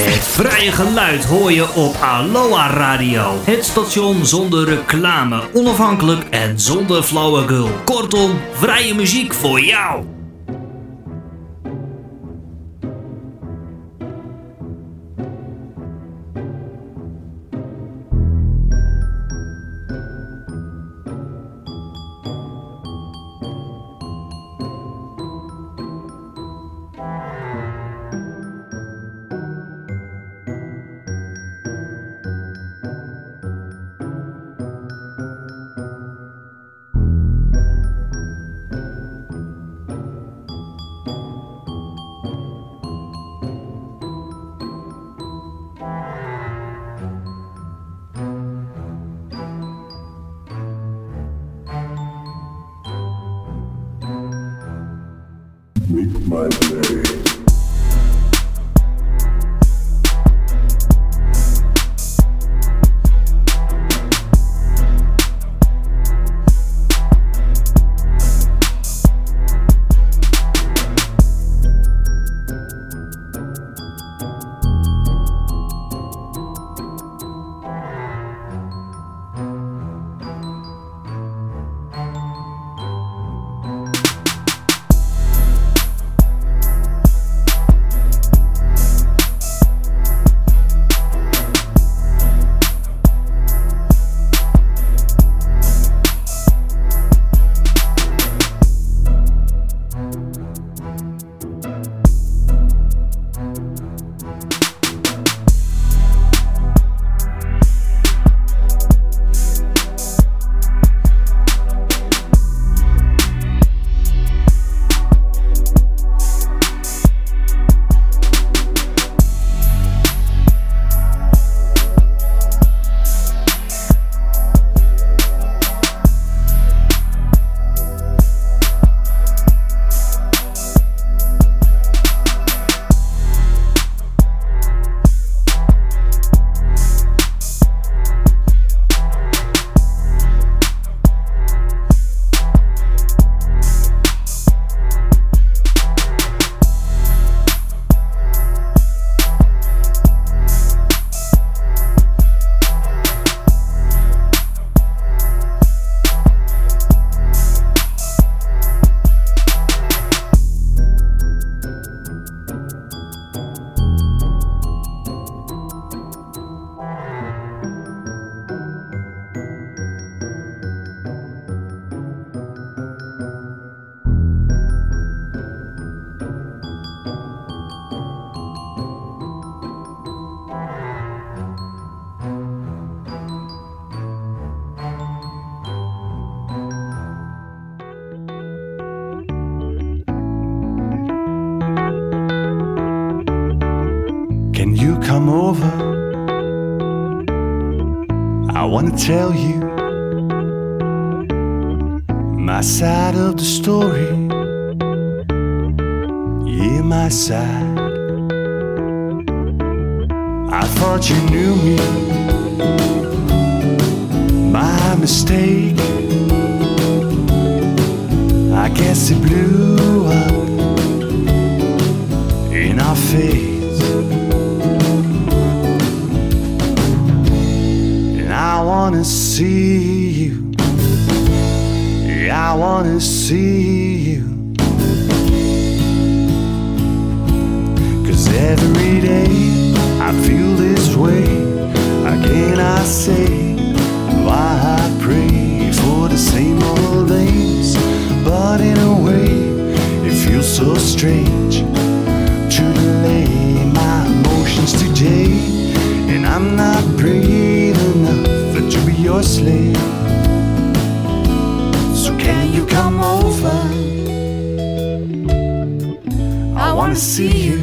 Het vrije geluid hoor je op Aloha Radio. Het station zonder reclame, onafhankelijk en zonder flauwekul. Kortom, vrije muziek voor jou. Tell you wanna see you. Yeah, I wanna see you. Cause every day I feel this way. Again, I say, why I pray for the same old things. But in a way, it feels so strange to delay my emotions today. And I'm not be your slave. So can you come over? I wanna see you,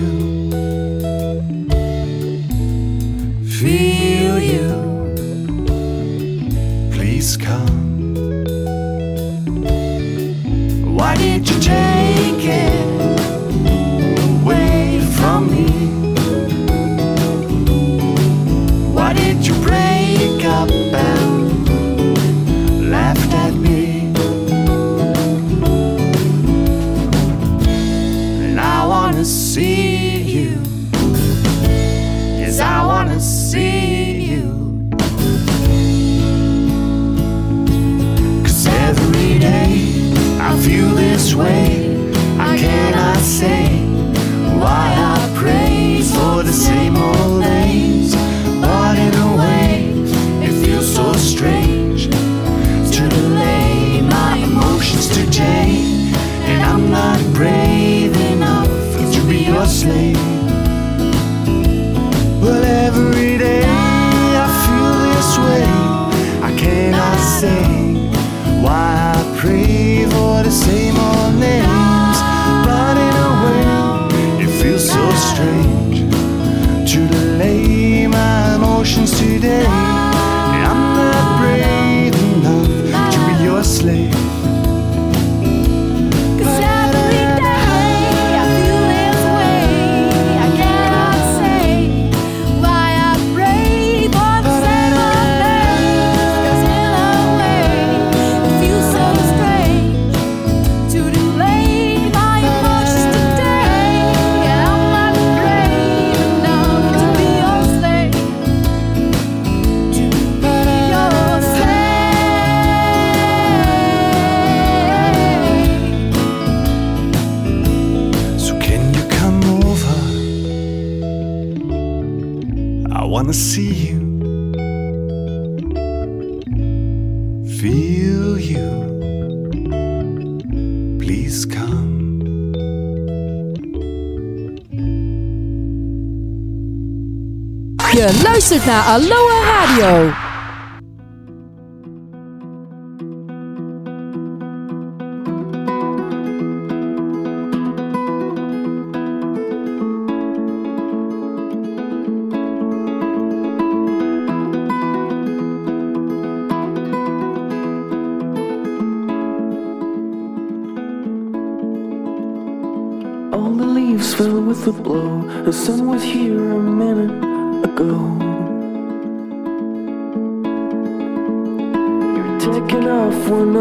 naar Aloha Radio.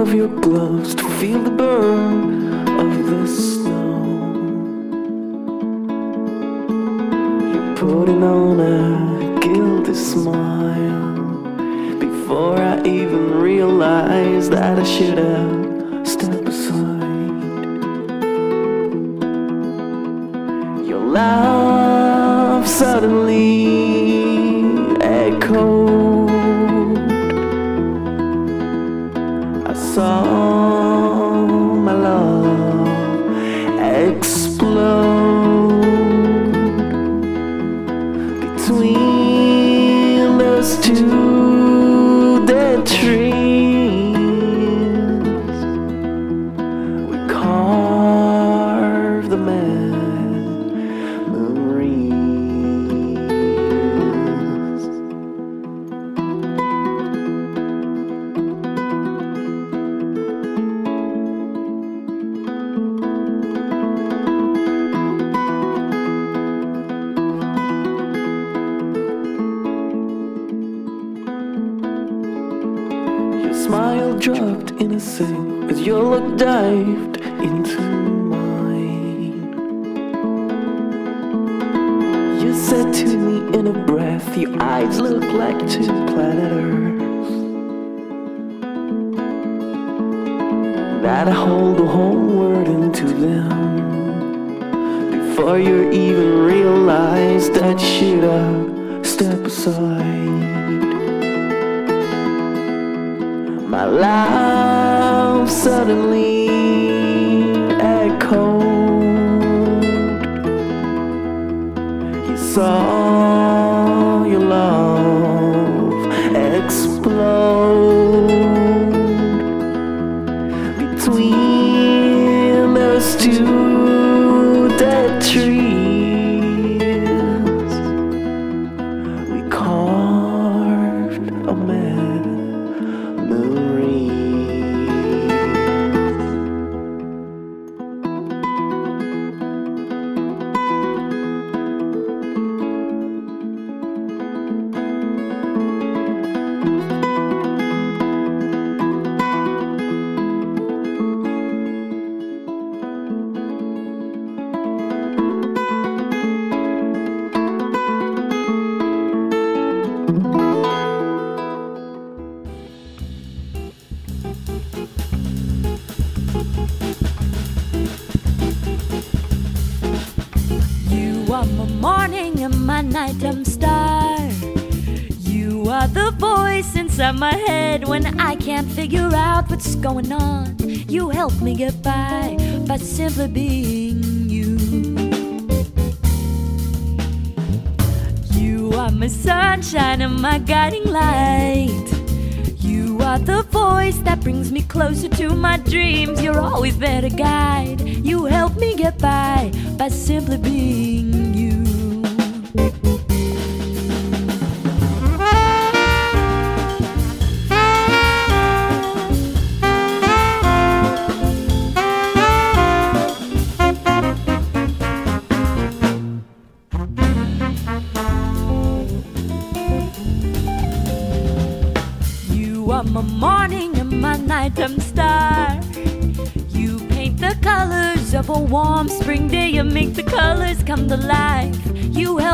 of your gloves to feel the burn of the snow. You're putting on a guilty smile before I even realize that I should have.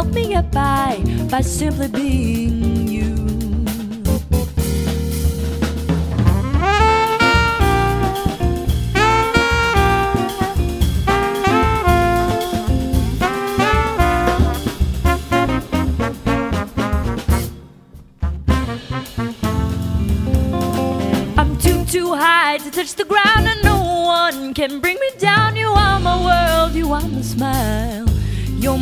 help me up by by simply being you. I'm too too high to touch the ground and no one can bring me down. You are my world, you are my smile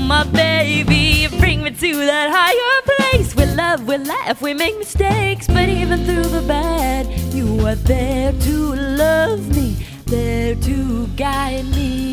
my baby. Bring me to that higher place. We love, we laugh, we make mistakes. But even through the bad, you are there to love me, there to guide me.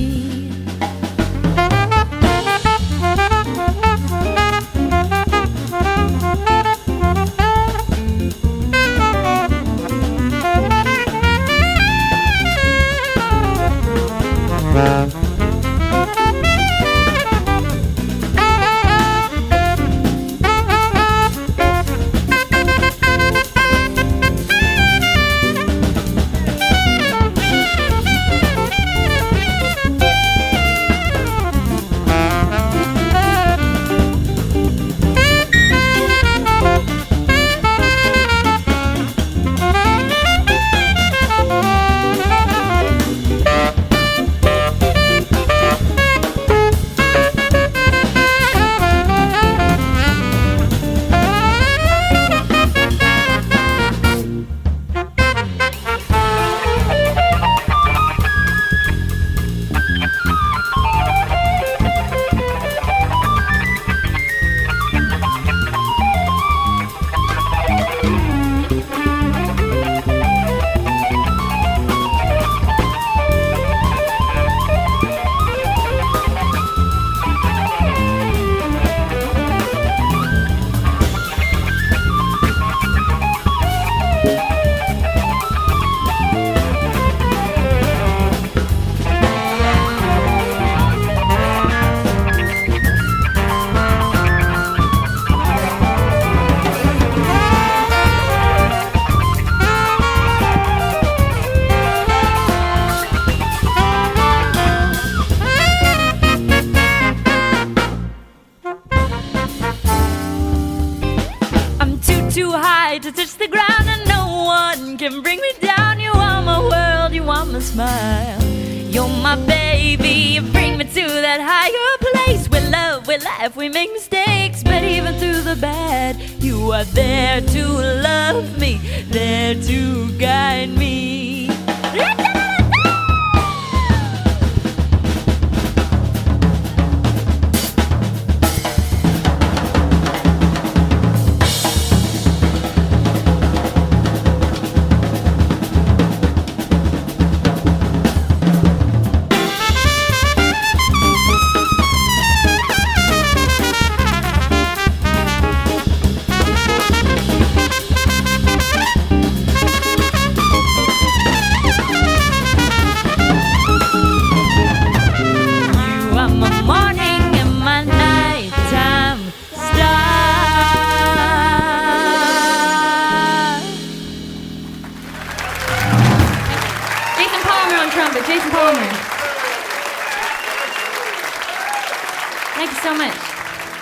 Thank you so much.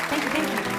Thank you, thank you.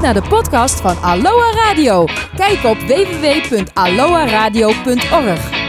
Naar de podcast van Aloha Radio. Kijk op www.aloaradio.org.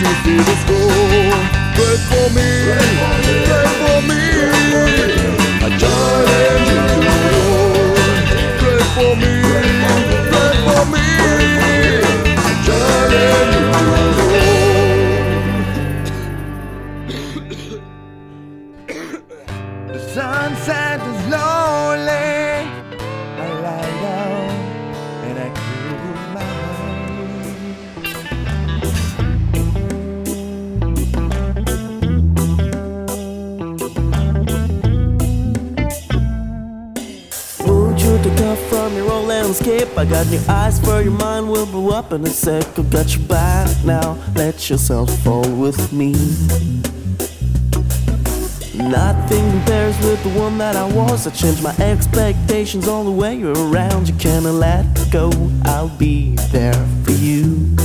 to see the score. Good for me, good for me. your eyes, for your mind will blow up in a second. Got your back now, let yourself fall with me. Nothing compares with the one that I was. I changed my expectations all the way around. You can't let go, I'll be there for you.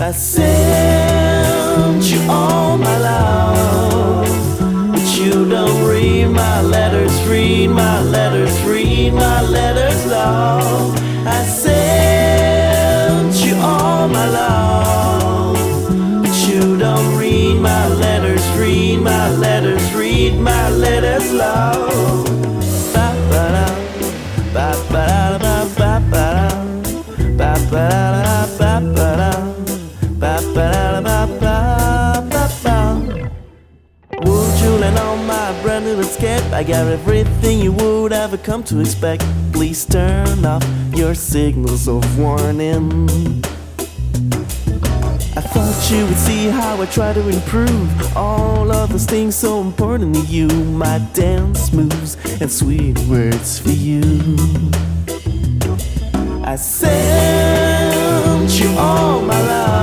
I sent you all my love, but you don't read my letters, read my letters, read read my letters, love. I sent you all my love, but you don't read my letters, read my letters, read my letters, love. escape. I got everything you would ever come to expect. Please turn off your signals of warning. I thought you would see how I try to improve all of those things so important to you. My dance moves and sweet words for you. I sent you all my love.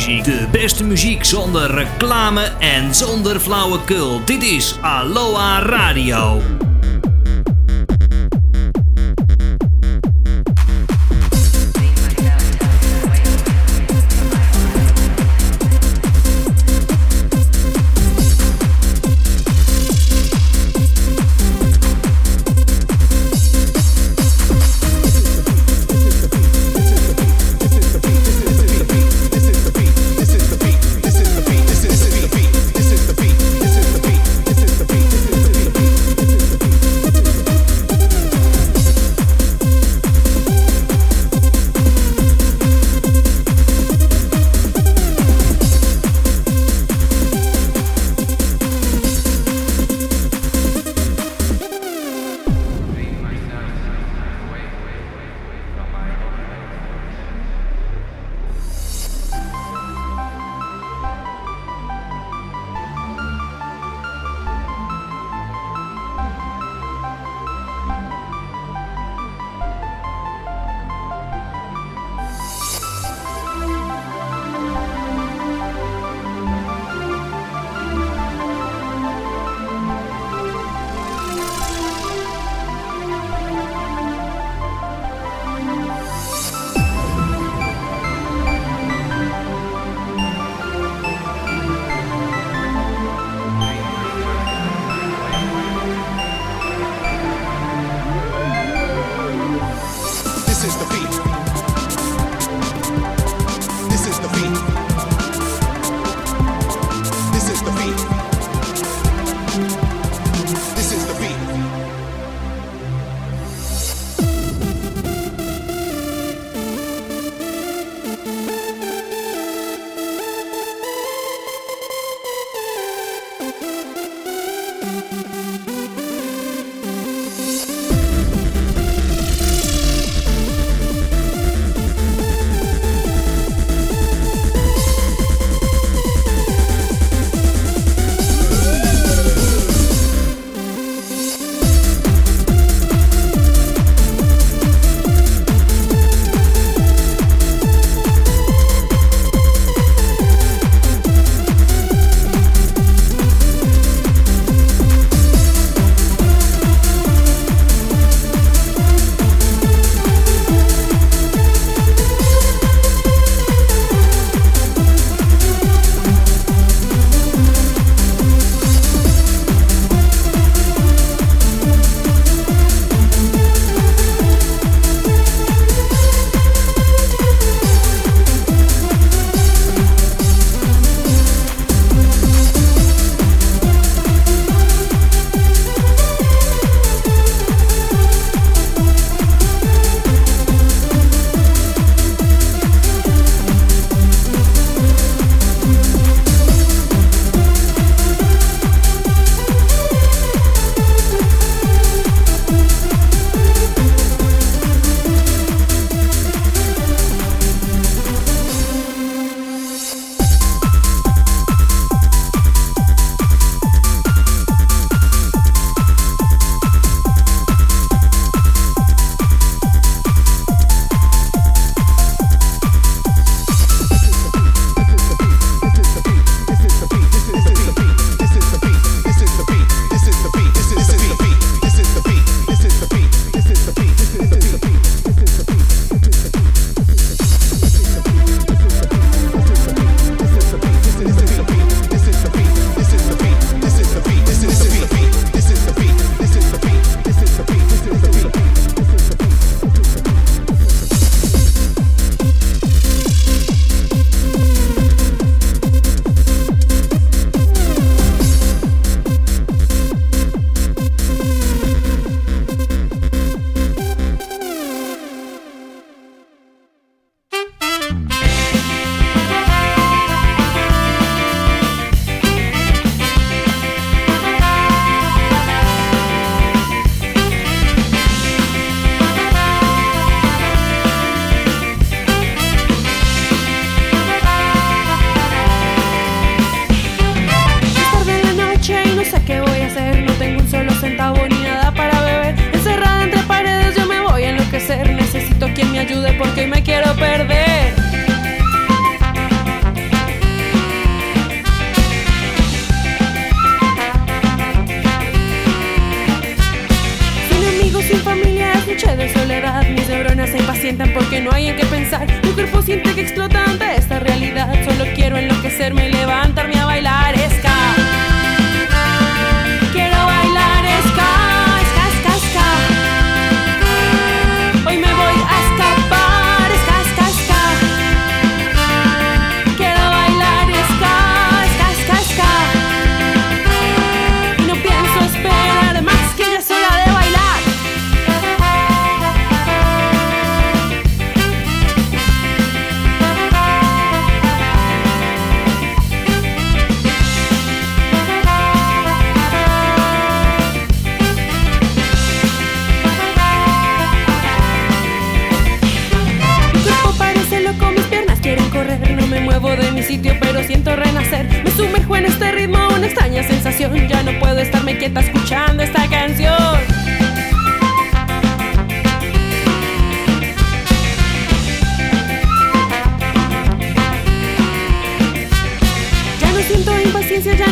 De beste muziek zonder reclame en zonder flauwekul. Dit is Aloha Radio.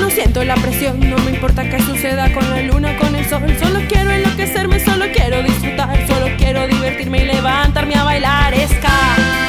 no siento la presión, no me importa qué suceda con la luna, con el sol. Solo quiero enloquecerme, solo quiero disfrutar, solo quiero divertirme y levantarme a bailar. Esca.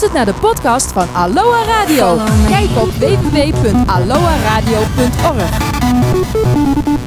Luistert naar de podcast van Aloha Radio. Kijk op www.aloha-radio.org.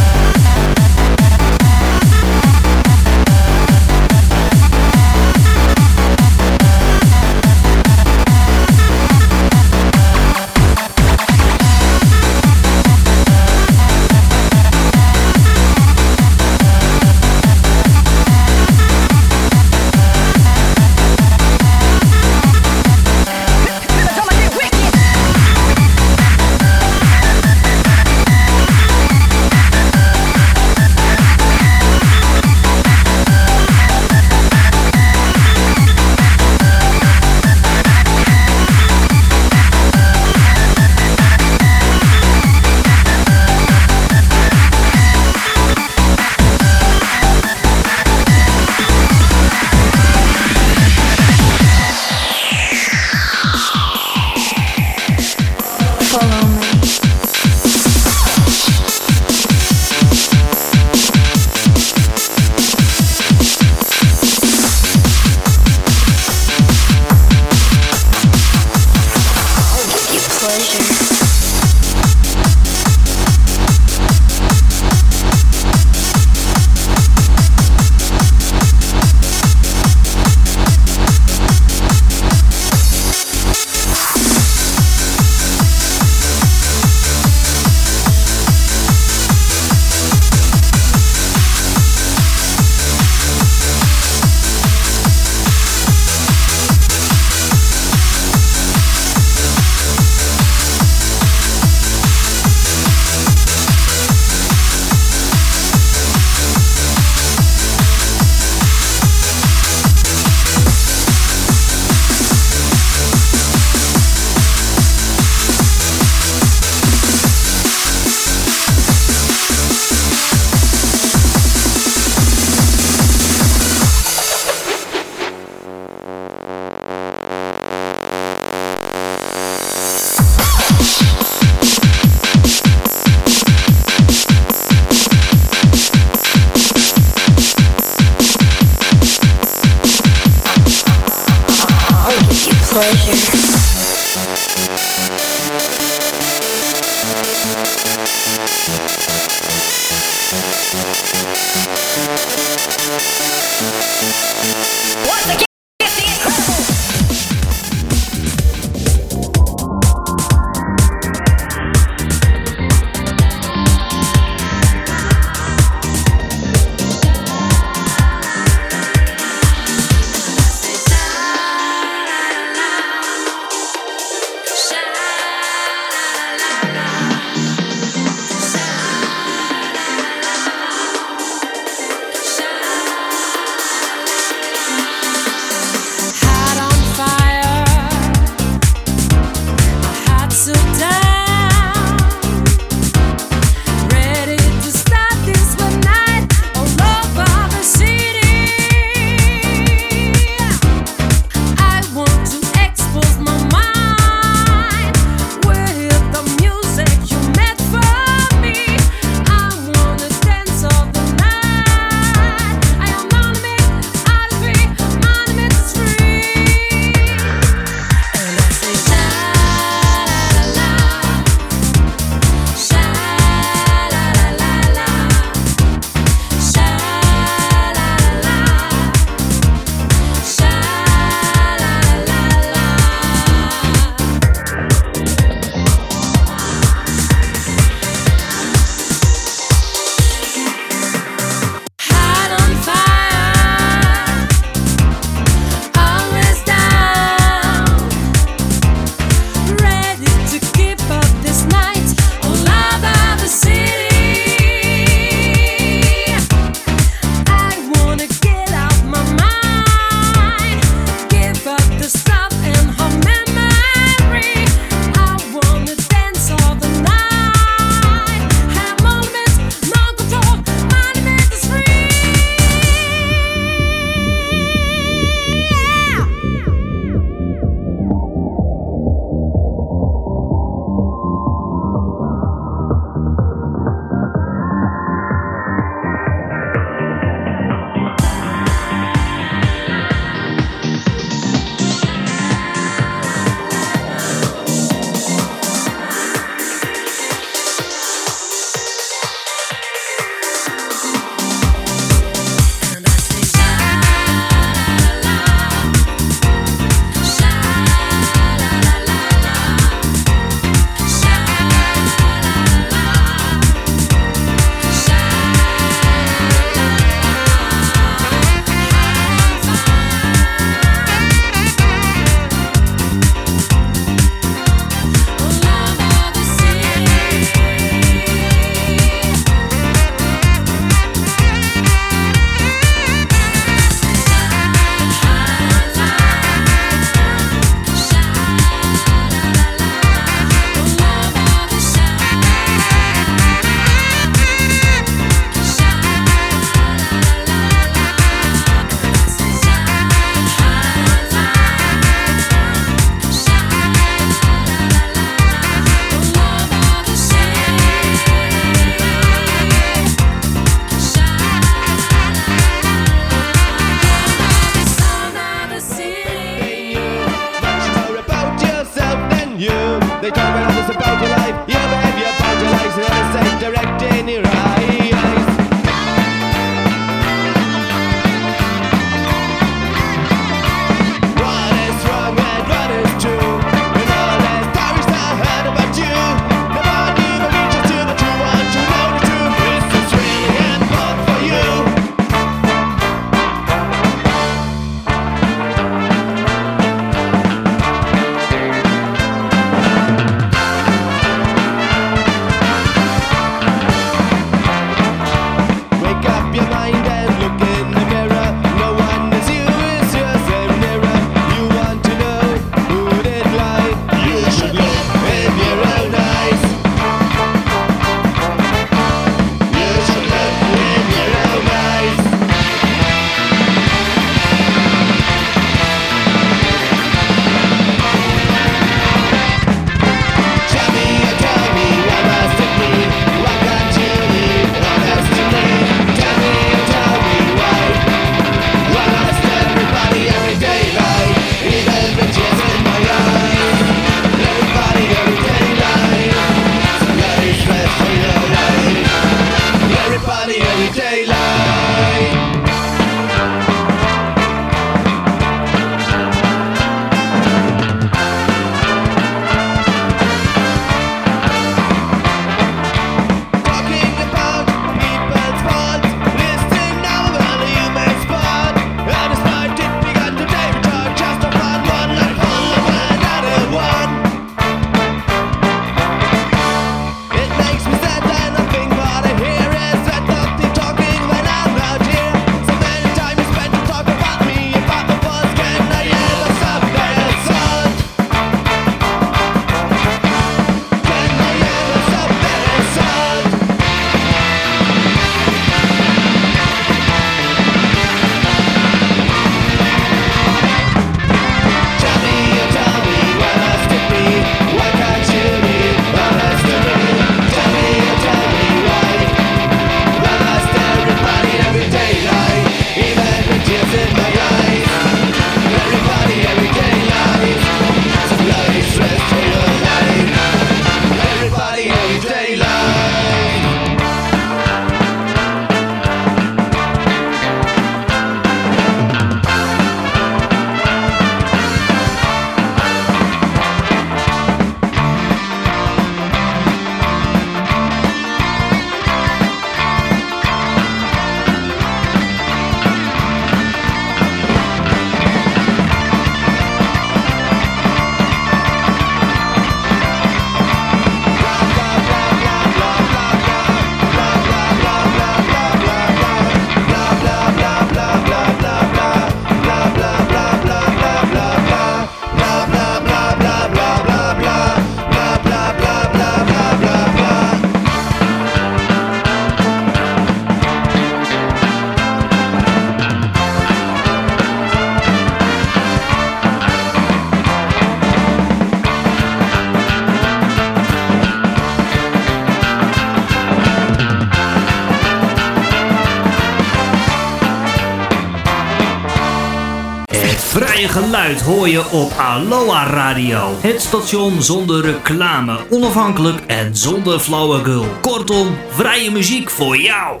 geluid hoor je op Aloha Radio. Het station zonder reclame, onafhankelijk en zonder flauwekul. Kortom, vrije muziek voor jou.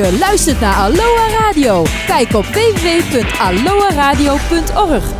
Je luistert naar Aloha Radio. Kijk op www.aloaradio.org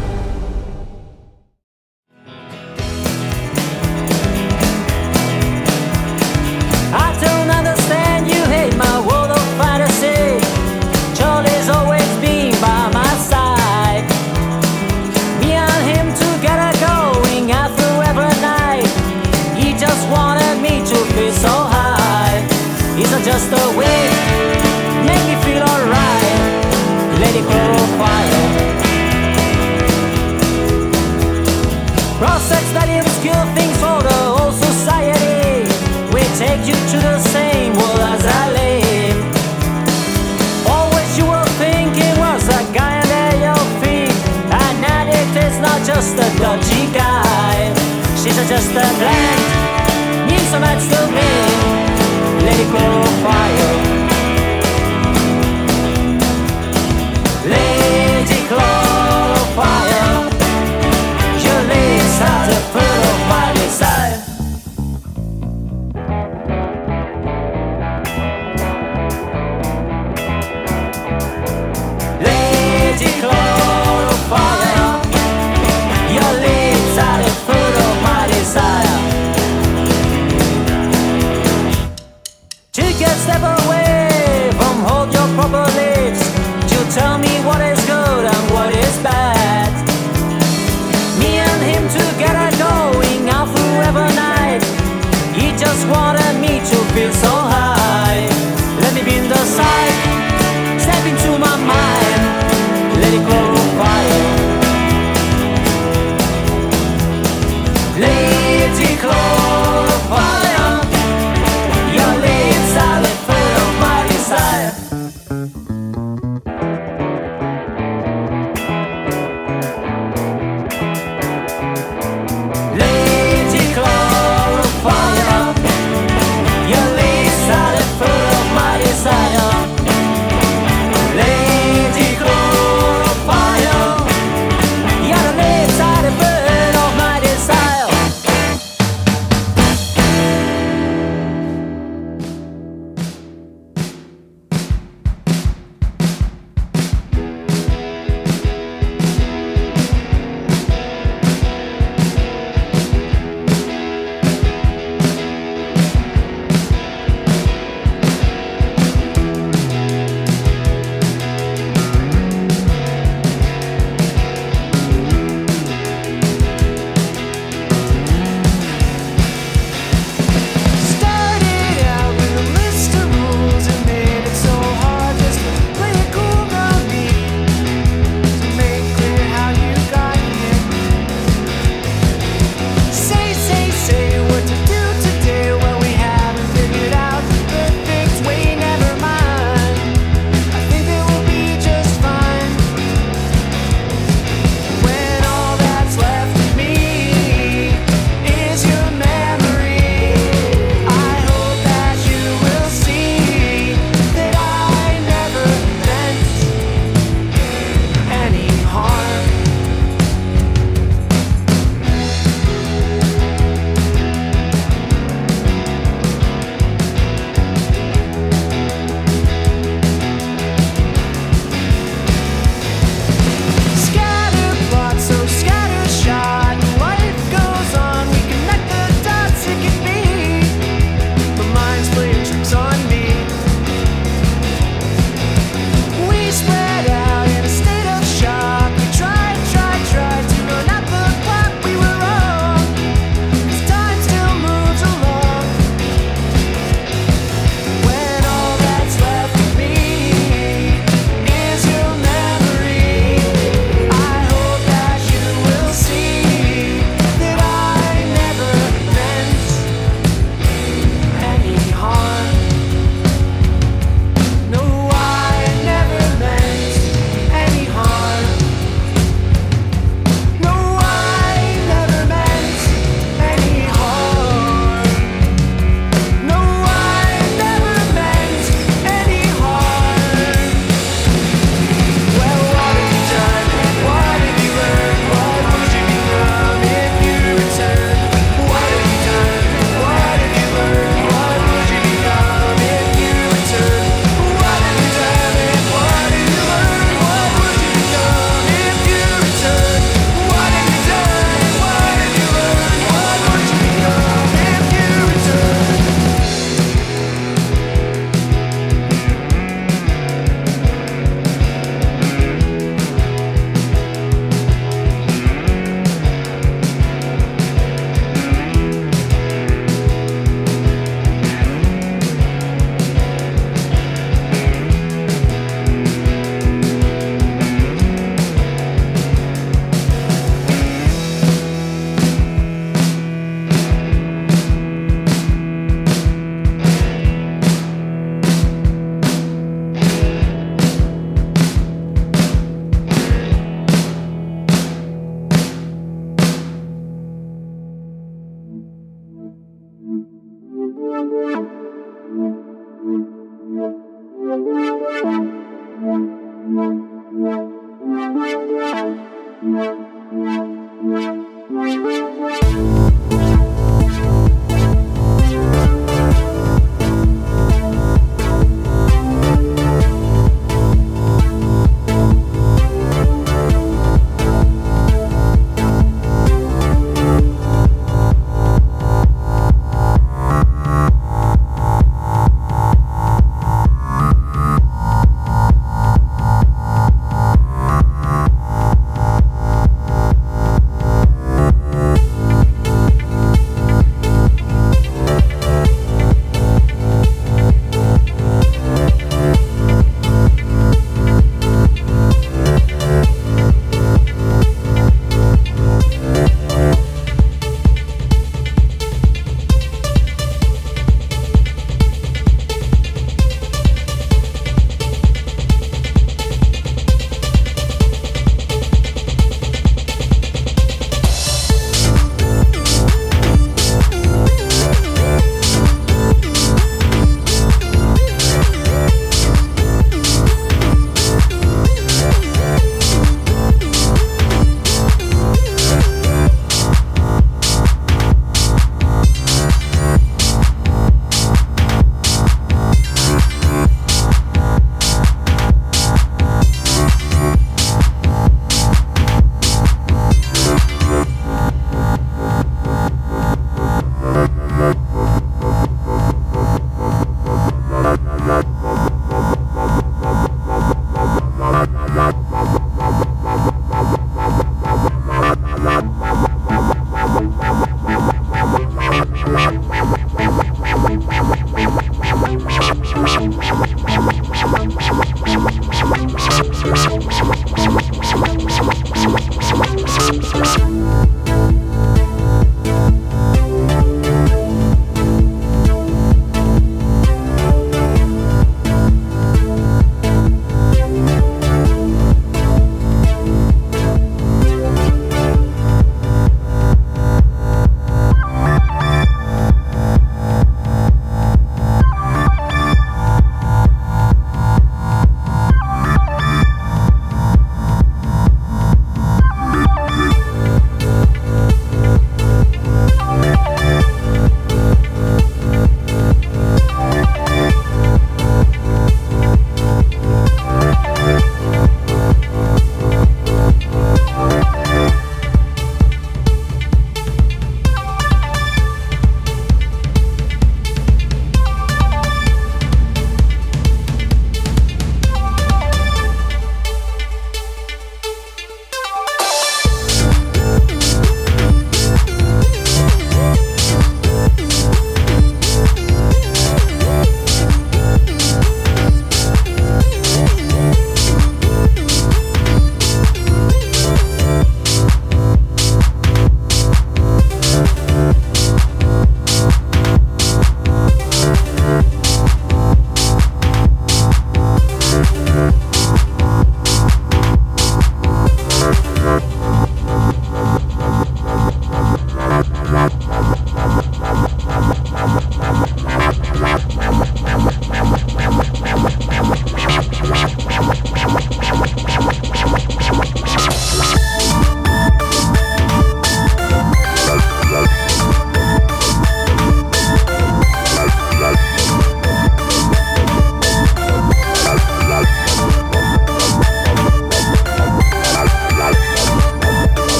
just a dodgy guy. She's just a bland, needs so much to me. Let it go fire.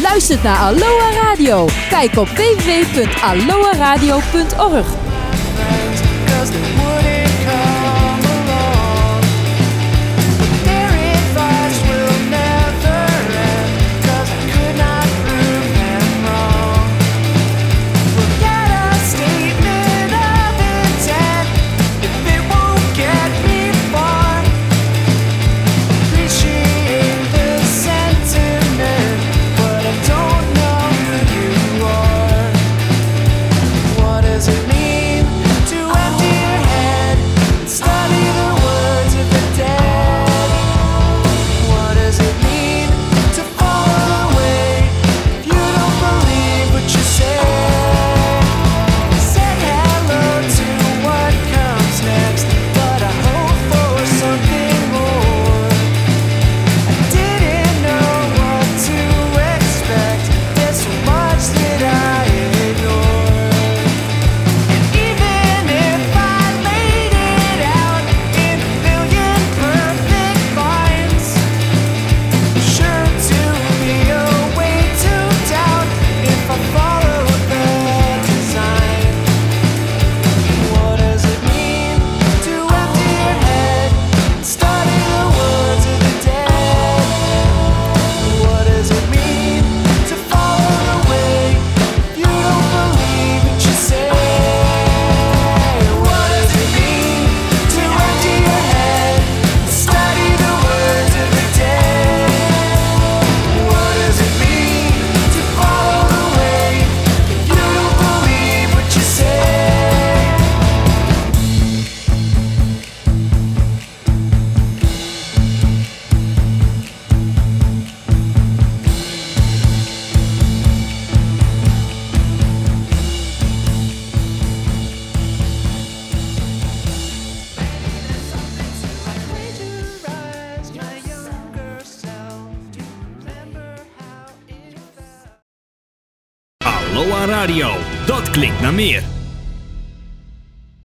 Luistert naar Aloha Radio. Kijk op www.aloaradio.org.